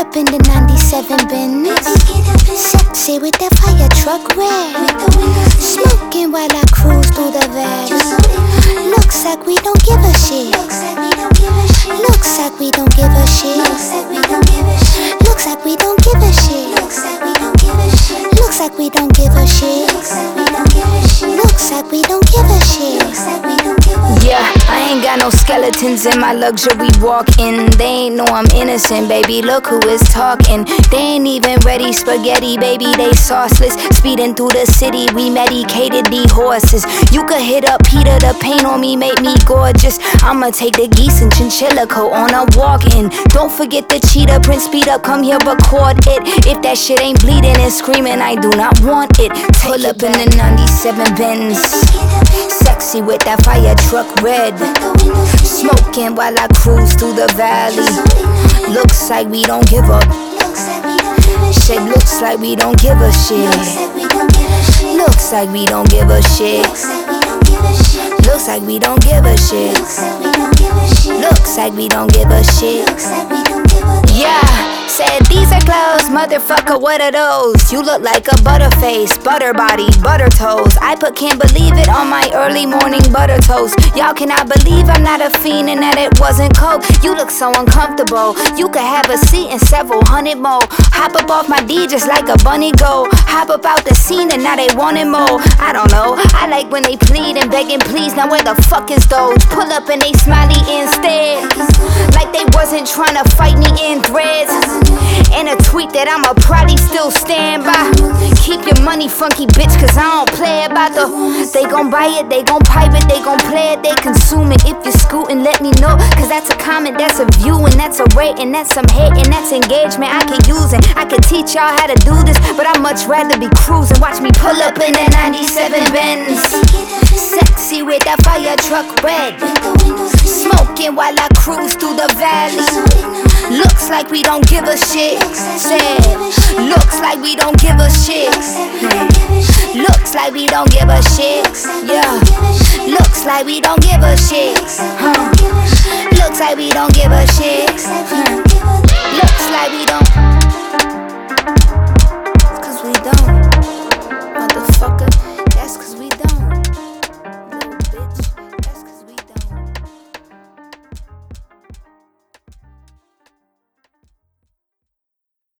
up in the 97 bin. Sexy with that fire truck red. Smoking while I cruise through the valley. Looks like we don't give a shit. Looks like we don't give a shit. Looks like we don't give a shit. Looks like we don't give a shit. Looks like we don't give a shit got no skeletons in my luxury walk-in. They ain't know I'm innocent, baby. Look who is talking. They ain't even ready spaghetti, baby. They sauceless. Speeding through the city, we medicated these horses. You could hit up Peter, the paint on me made me gorgeous. I'ma take the geese and chinchilla coat on a walk-in. Don't forget the cheetah print, speed up, come here, record it. If that shit ain't bleeding and screaming, I do not want it. Pull up in the 97 Benz. Sexy with that fire truck red. Smoking while I cruise through the valley. Looks like we don't give up. Shit looks like we don't give a shit. Looks like we don't give a shit. Looks like we don't give a shit. Looks like we don't give a shit. Yeah. Said these are clothes, motherfucker, what are those? You look like a butterface, butter body, butter toes. I put can't believe it on my early morning butter toast. Y'all cannot believe I'm not a fiend and that it wasn't coke. You look so uncomfortable. You could have a seat and several hundred more. Hop up off my D just like a bunny go. Hop up out the scene and now they wanting more. I don't know. I like when they plead and begging please. Now where the fuck is those? Pull up and they smiley instead. Like they wasn't trying to fight me in threads. And a tweet that I'ma probably still stand by. Keep your money funky, bitch, cause I don't play about the. They gon' buy it, they gon' pipe it, they gon' play it, they consume it. If you're scooting, let me know. Cause that's a comment, that's a view, and that's a rating, that's some hate, and that's engagement I can use. And I can teach y'all how to do this, but I'd much rather be cruising. Watch me pull up in that 97 Benz. With that fire truck red. Smoking while I cruise through the valley. Looks like we don't give a shit. Said, looks like we don't give a shit. Looks like we don't give a shit. Yeah. Looks like we don't give a shit. Huh. Looks like we don't give a shit. Don't.